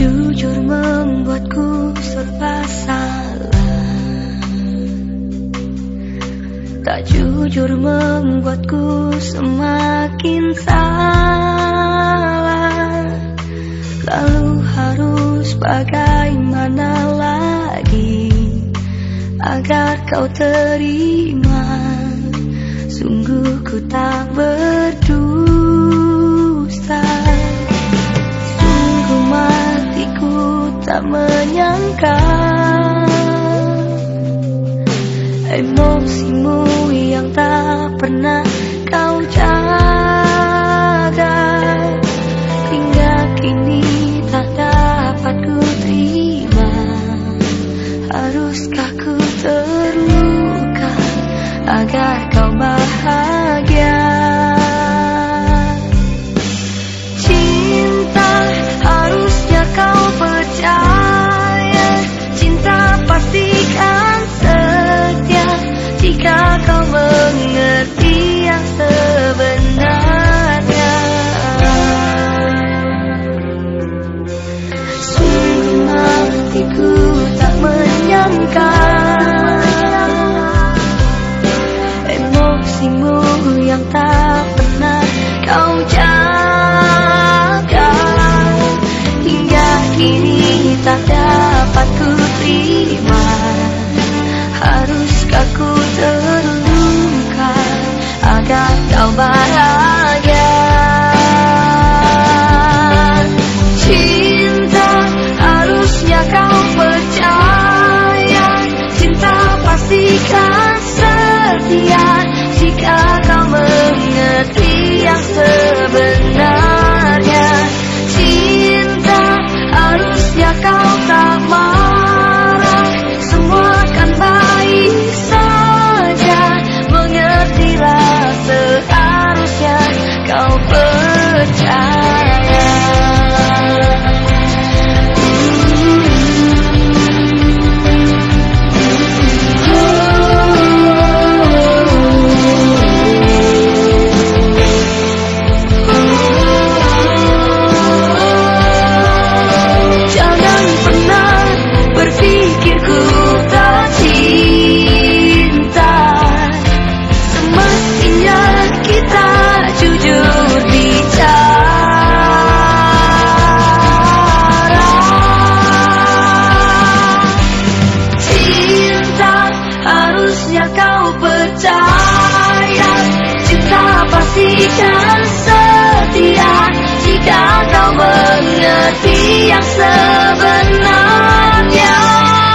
Jujur membuatku serba salah. Tak jujur membuatku semakin salah. Lalu harus bagaimana lagi Agar kau terima? Sungguh ku tak berdua. Emosimu yang tak pernah kau jaga. Hingga kini tak dapat ku terima. Haruskah ku terluka agar kau bahagia? kasihkan setia. Jika kau mengerti yang sebenarnya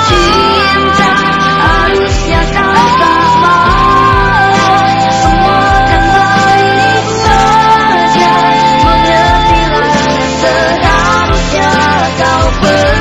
Cinta harusnya kau tak mau Semua kan baik saja. Mengertilah seharusnya kau ber